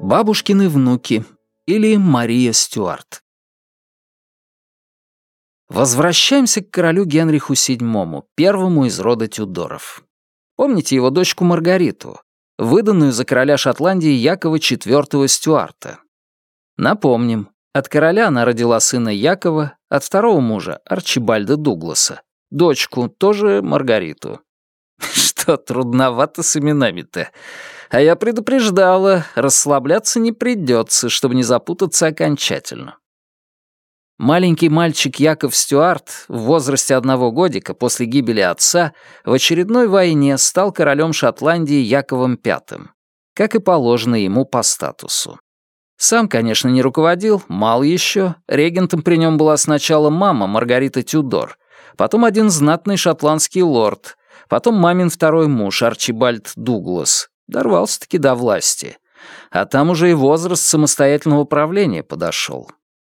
Бабушкины внуки или Мария Стюарт. Возвращаемся к королю Генриху VII, первому из рода Тюдоров. Помните его дочку Маргариту, выданную за короля Шотландии Якова IV Стюарта? Напомним, от короля она родила сына Якова, от второго мужа — Арчибальда Дугласа, дочку, тоже Маргариту. Что трудновато с именами-то. А я предупреждала, расслабляться не придется, чтобы не запутаться окончательно. Маленький мальчик Яков Стюарт в возрасте одного годика после гибели отца в очередной войне стал королем Шотландии Яковом V, как и положено ему по статусу. Сам, конечно, не руководил, мал еще. Регентом при нем была сначала мама Маргарита Тюдор, потом один знатный шотландский лорд, потом мамин второй муж Арчибальд Дуглас. Дорвался-таки до власти. А там уже и возраст самостоятельного управления подошел.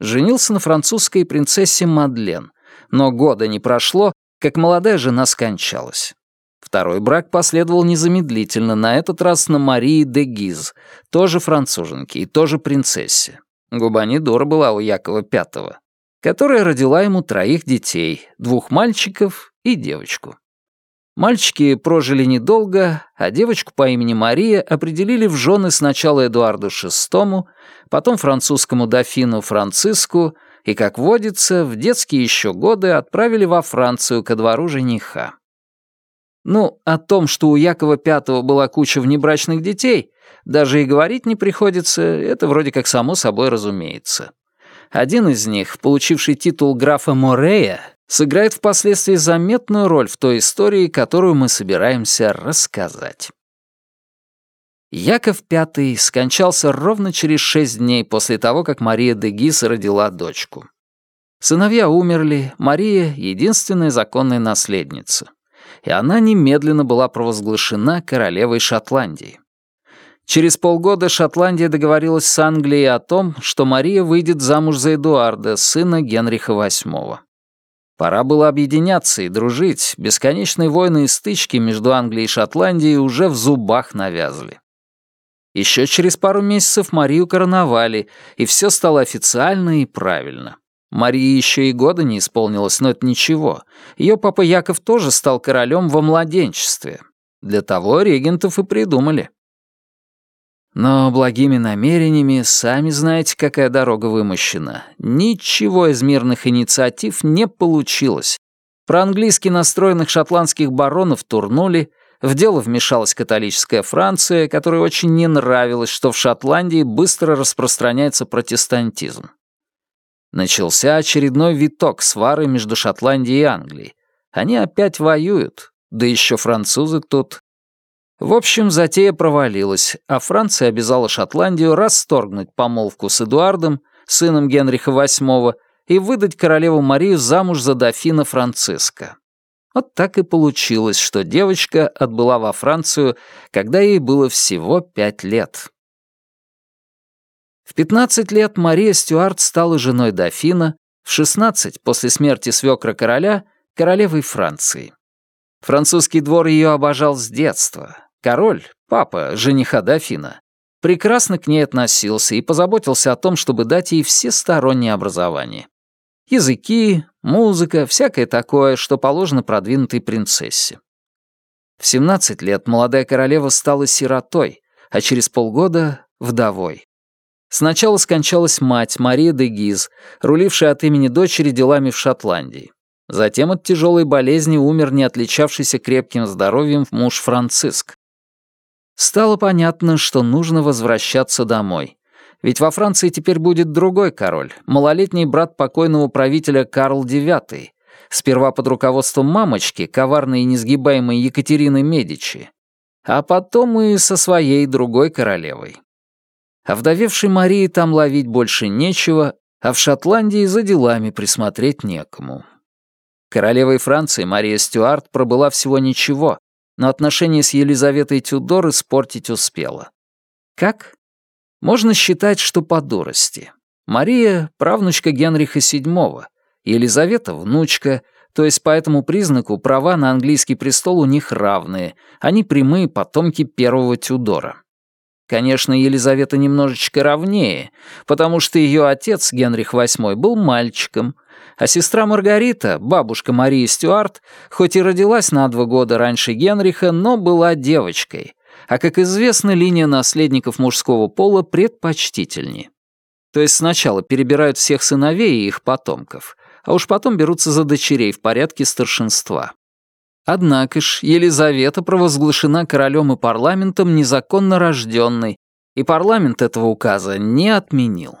Женился на французской принцессе Мадлен, но года не прошло, как молодая жена скончалась. Второй брак последовал незамедлительно, на этот раз на Марии де Гиз, тоже француженке и тоже принцессе. Губанидора была у Якова V, которая родила ему троих детей, двух мальчиков и девочку. Мальчики прожили недолго, а девочку по имени Мария определили в жены сначала Эдуарду VI, потом французскому дофину Франциску и, как водится, в детские еще годы отправили во Францию ко двору жениха. Ну, о том, что у Якова V была куча внебрачных детей, даже и говорить не приходится, это вроде как само собой разумеется. Один из них, получивший титул графа Морея, сыграет впоследствии заметную роль в той истории, которую мы собираемся рассказать. Яков V скончался ровно через шесть дней после того, как Мария де Гис родила дочку. Сыновья умерли, Мария — единственная законная наследница. И она немедленно была провозглашена королевой Шотландии. Через полгода Шотландия договорилась с Англией о том, что Мария выйдет замуж за Эдуарда, сына Генриха VIII. Пора было объединяться и дружить, бесконечные войны и стычки между Англией и Шотландией уже в зубах навязли. Еще через пару месяцев Марию короновали, и все стало официально и правильно. Марии еще и года не исполнилось, но это ничего. Ее папа Яков тоже стал королем во младенчестве. Для того регентов и придумали. Но благими намерениями, сами знаете, какая дорога вымощена. Ничего из мирных инициатив не получилось. Про-английски настроенных шотландских баронов турнули, в дело вмешалась католическая Франция, которой очень не нравилось, что в Шотландии быстро распространяется протестантизм. Начался очередной виток свары между Шотландией и Англией. Они опять воюют, да еще французы тут. В общем, затея провалилась, а Франция обязала Шотландию расторгнуть помолвку с Эдуардом, сыном Генриха VIII, и выдать королеву Марию замуж за дофина Франциска. Вот так и получилось, что девочка отбыла во Францию, когда ей было всего пять лет. В 15 лет Мария Стюарт стала женой дофина, в 16, после смерти свекра короля, королевой Франции. Французский двор ее обожал с детства, Король, папа, жениха дофина, прекрасно к ней относился и позаботился о том, чтобы дать ей всестороннее образование. Языки, музыка, всякое такое, что положено продвинутой принцессе. В 17 лет молодая королева стала сиротой, а через полгода — вдовой. Сначала скончалась мать Мария де Гиз, рулившая от имени дочери делами в Шотландии. Затем от тяжелой болезни умер не отличавшийся крепким здоровьем муж Франциск. Стало понятно, что нужно возвращаться домой. Ведь во Франции теперь будет другой король, малолетний брат покойного правителя Карл IX, сперва под руководством мамочки, коварной и несгибаемой Екатерины Медичи, а потом и со своей другой королевой. А вдовевшей Марии там ловить больше нечего, а в Шотландии за делами присмотреть некому. Королевой Франции Мария Стюарт пробыла всего ничего, но отношения с Елизаветой Тюдор испортить успела. Как? Можно считать, что по дурости. Мария — правнучка Генриха VII, Елизавета — внучка, То есть по этому признаку права на английский престол у них равные, они прямые потомки первого Тюдора. Конечно, Елизавета немножечко равнее, потому что ее отец, Генрих VIII, был мальчиком, а сестра Маргарита, бабушка Марии Стюарт, хоть и родилась на два года раньше Генриха, но была девочкой, а, как известно, линия наследников мужского пола предпочтительнее. То есть сначала перебирают всех сыновей и их потомков, а уж потом берутся за дочерей в порядке старшинства. Однако ж Елизавета провозглашена королем и парламентом незаконно рожденной, и парламент этого указа не отменил.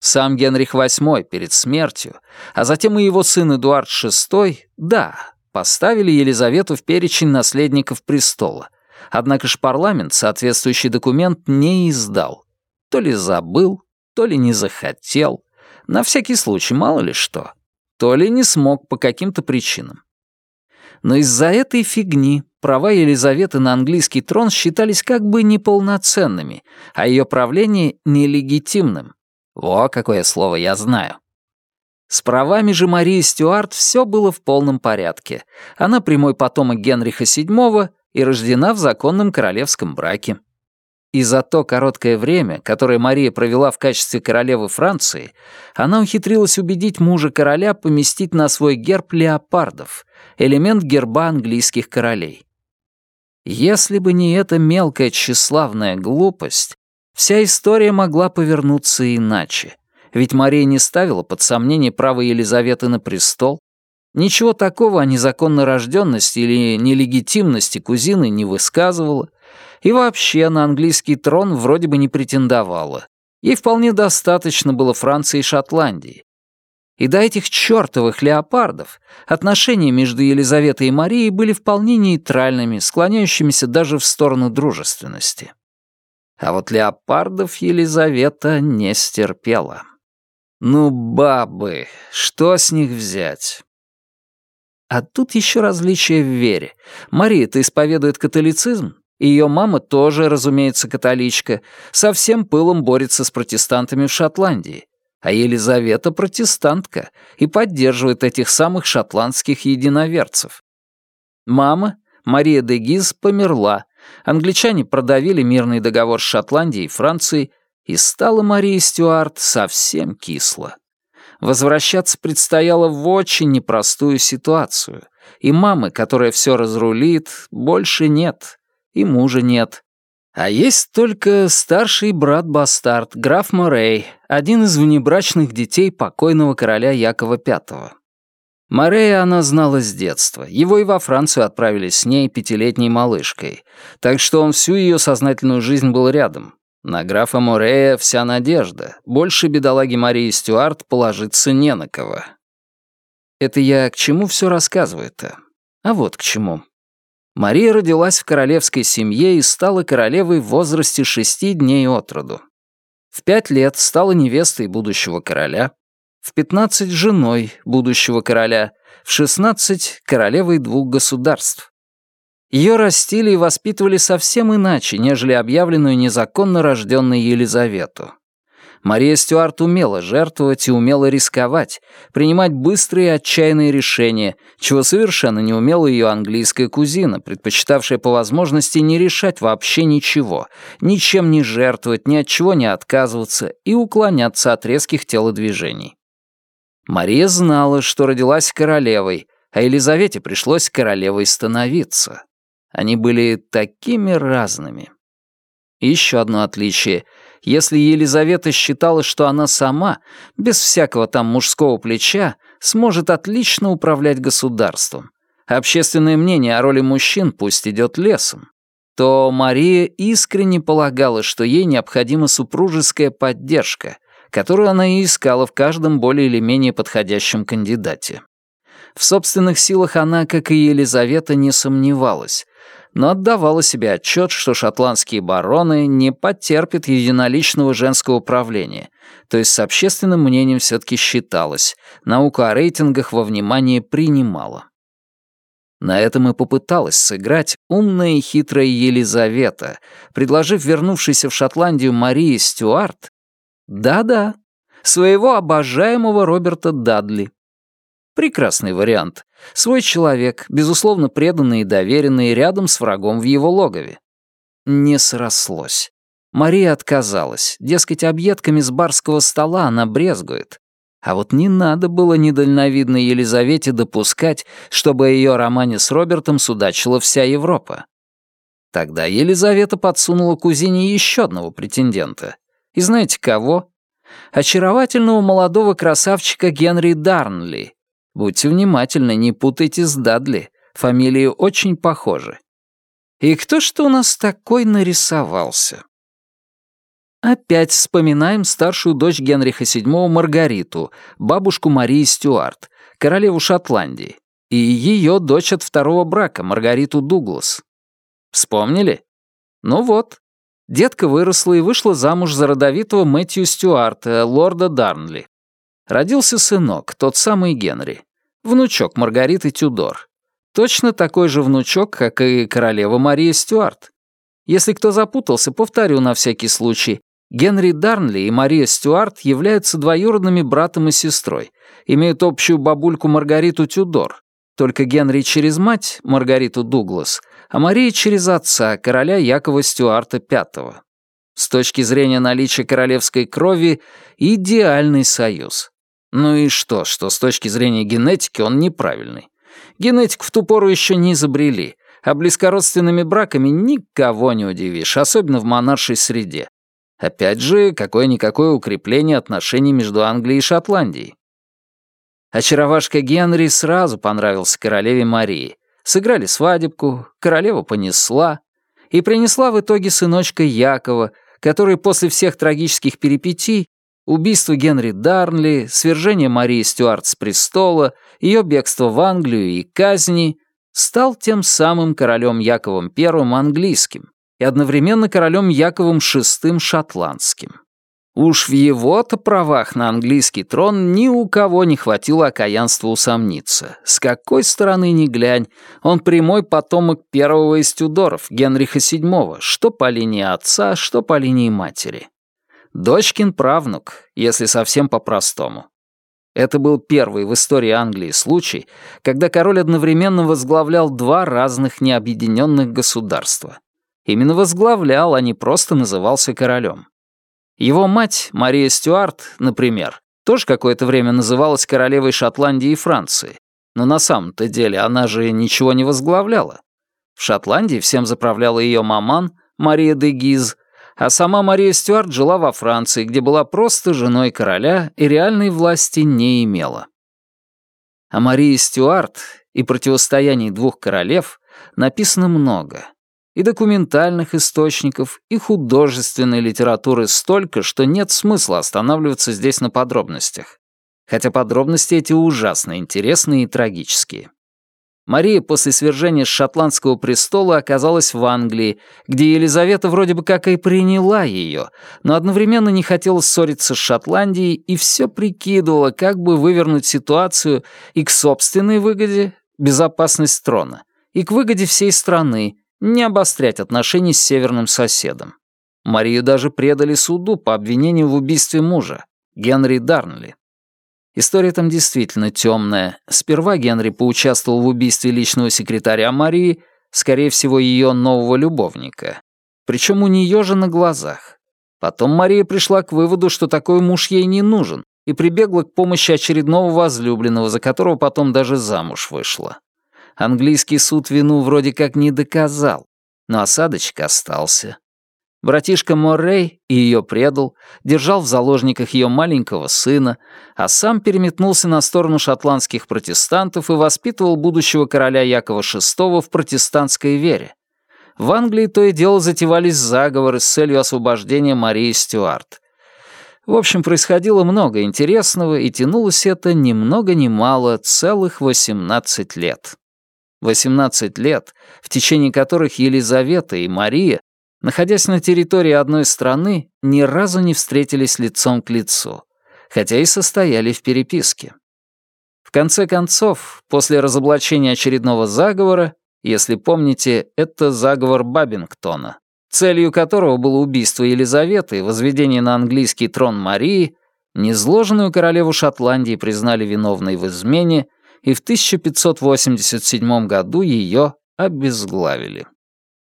Сам Генрих VIII перед смертью, а затем и его сын Эдуард VI, да, поставили Елизавету в перечень наследников престола. Однако ж парламент соответствующий документ не издал. То ли забыл, то ли не захотел. На всякий случай, мало ли что. То ли не смог по каким-то причинам. Но из-за этой фигни права Елизаветы на английский трон считались как бы неполноценными, а ее правление — нелегитимным. Во, какое слово я знаю. С правами же Марии Стюарт все было в полном порядке. Она прямой потомок Генриха VII и рождена в законном королевском браке. И за то короткое время, которое Мария провела в качестве королевы Франции, она ухитрилась убедить мужа короля поместить на свой герб леопардов, элемент герба английских королей. Если бы не эта мелкая тщеславная глупость, вся история могла повернуться иначе. Ведь Мария не ставила под сомнение право Елизаветы на престол, ничего такого о незаконной рожденности или нелегитимности кузины не высказывала, и вообще на английский трон вроде бы не претендовала. Ей вполне достаточно было Франции и Шотландии. И до этих чертовых леопардов отношения между Елизаветой и Марией были вполне нейтральными, склоняющимися даже в сторону дружественности. А вот леопардов Елизавета не стерпела. Ну, бабы, что с них взять? А тут еще различие в вере. Мария-то исповедует католицизм, ее мама тоже, разумеется, католичка, со всем пылом борется с протестантами в Шотландии. А Елизавета протестантка и поддерживает этих самых шотландских единоверцев. Мама, Мария де Гиз, померла. Англичане продавили мирный договор с Шотландией и Францией, и стала Мария Стюарт совсем кисло. Возвращаться предстояло в очень непростую ситуацию, и мамы, которая все разрулит, больше нет и мужа нет. А есть только старший брат-бастард, граф Морей, один из внебрачных детей покойного короля Якова V. Морея она знала с детства. Его и во Францию отправили с ней пятилетней малышкой. Так что он всю ее сознательную жизнь был рядом. На графа Морея вся надежда. Больше бедолаги Марии Стюарт положиться не на кого. Это я к чему все рассказываю-то? А вот к чему. Мария родилась в королевской семье и стала королевой в возрасте шести дней от роду. В пять лет стала невестой будущего короля, в пятнадцать — женой будущего короля, в шестнадцать — королевой двух государств. Ее растили и воспитывали совсем иначе, нежели объявленную незаконно рожденной Елизавету. Мария Стюарт умела жертвовать и умела рисковать, принимать быстрые и отчаянные решения, чего совершенно не умела ее английская кузина, предпочитавшая по возможности не решать вообще ничего, ничем не жертвовать, ни от чего не отказываться и уклоняться от резких телодвижений. Мария знала, что родилась королевой, а Елизавете пришлось королевой становиться. Они были такими разными. Еще одно отличие — если Елизавета считала, что она сама, без всякого там мужского плеча, сможет отлично управлять государством, общественное мнение о роли мужчин пусть идет лесом, то Мария искренне полагала, что ей необходима супружеская поддержка, которую она и искала в каждом более или менее подходящем кандидате. В собственных силах она, как и Елизавета, не сомневалась, но отдавала себе отчет, что шотландские бароны не потерпят единоличного женского управления, то есть с общественным мнением все-таки считалось, науку о рейтингах во внимание принимала. На этом и попыталась сыграть умная и хитрая Елизавета, предложив вернувшейся в Шотландию Марии Стюарт, да-да, своего обожаемого Роберта Дадли. Прекрасный вариант. Свой человек, безусловно преданный и доверенный, рядом с врагом в его логове. Не срослось. Мария отказалась. Дескать, объедками с барского стола она брезгует. А вот не надо было недальновидной Елизавете допускать, чтобы о ее романе с Робертом судачила вся Европа. Тогда Елизавета подсунула кузине еще одного претендента. И знаете кого? Очаровательного молодого красавчика Генри Дарнли. Будьте внимательны, не путайте с Дадли. Фамилии очень похожи. И кто что у нас такой нарисовался? Опять вспоминаем старшую дочь Генриха VII Маргариту, бабушку Марии Стюарт, королеву Шотландии, и ее дочь от второго брака, Маргариту Дуглас. Вспомнили? Ну вот. Детка выросла и вышла замуж за родовитого Мэтью Стюарта, лорда Дарнли. Родился сынок, тот самый Генри. Внучок Маргариты Тюдор. Точно такой же внучок, как и королева Мария Стюарт. Если кто запутался, повторю на всякий случай. Генри Дарнли и Мария Стюарт являются двоюродными братом и сестрой, имеют общую бабульку Маргариту Тюдор, только Генри через мать, Маргариту Дуглас, а Мария через отца, короля Якова Стюарта V. С точки зрения наличия королевской крови, идеальный союз. Ну и что, что с точки зрения генетики он неправильный. Генетику в ту пору еще не изобрели, а близкородственными браками никого не удивишь, особенно в монаршей среде. Опять же, какое-никакое укрепление отношений между Англией и Шотландией. Очаровашка Генри сразу понравился королеве Марии. Сыграли свадебку, королева понесла и принесла в итоге сыночка Якова, который после всех трагических перипетий убийство Генри Дарнли, свержение Марии Стюарт с престола, ее бегство в Англию и казни, стал тем самым королем Яковом I английским, и одновременно королем Яковом VI шотландским. Уж в его-то правах на английский трон ни у кого не хватило окаянства усомниться. С какой стороны ни глянь, он прямой потомок первого из Тюдоров, Генриха VII, что по линии отца, что по линии матери. Дочкин правнук, если совсем по-простому. Это был первый в истории Англии случай, когда король одновременно возглавлял два разных необъединенных государства. Именно возглавлял, а не просто назывался королем. Его мать, Мария Стюарт, например, тоже какое-то время называлась королевой Шотландии и Франции. Но на самом-то деле она же ничего не возглавляла. В Шотландии всем заправляла ее маман, Мария де Гиз, а сама Мария Стюарт жила во Франции, где была просто женой короля и реальной власти не имела. О Марии Стюарт и противостоянии двух королев написано много — и документальных источников, и художественной литературы столько, что нет смысла останавливаться здесь на подробностях. Хотя подробности эти ужасно интересные и трагические. Мария после свержения шотландского престола оказалась в Англии, где Елизавета вроде бы как и приняла ее, но одновременно не хотела ссориться с Шотландией и все прикидывала, как бы вывернуть ситуацию и к собственной выгоде, безопасность трона, и к выгоде всей страны, не обострять отношений с северным соседом. Марию даже предали суду по обвинению в убийстве мужа, Генри Дарнли. История там действительно темная. Сперва Генри поучаствовал в убийстве личного секретаря Марии, скорее всего, ее нового любовника. Причем у нее же на глазах. Потом Мария пришла к выводу, что такой муж ей не нужен, и прибегла к помощи очередного возлюбленного, за которого потом даже замуж вышла. Английский суд вину вроде как не доказал, но осадочек остался. Братишка Моррей и ее предал, держал в заложниках ее маленького сына, а сам переметнулся на сторону шотландских протестантов и воспитывал будущего короля Якова VI в протестантской вере. В Англии то и дело затевались заговоры с целью освобождения Марии Стюарт. В общем, происходило много интересного, и тянулось это ни много ни мало целых 18 лет. 18 лет, в течение которых Елизавета и Мария, находясь на территории одной страны, ни разу не встретились лицом к лицу, хотя и состояли в переписке. В конце концов, после разоблачения очередного заговора, если помните, это заговор Бабингтона, целью которого было убийство Елизаветы и возведение на английский трон Марии, незложенную королеву Шотландии признали виновной в измене и в 1587 году ее обезглавили.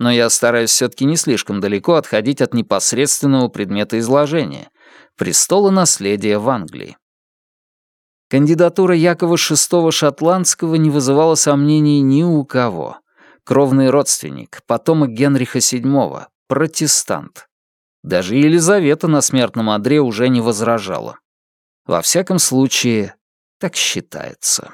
Но я стараюсь все-таки не слишком далеко отходить от непосредственного предмета изложения — престола наследия в Англии. Кандидатура Якова VI Шотландского не вызывала сомнений ни у кого. Кровный родственник, потомок Генриха VII, протестант. Даже Елизавета на смертном одре уже не возражала. Во всяком случае, так считается.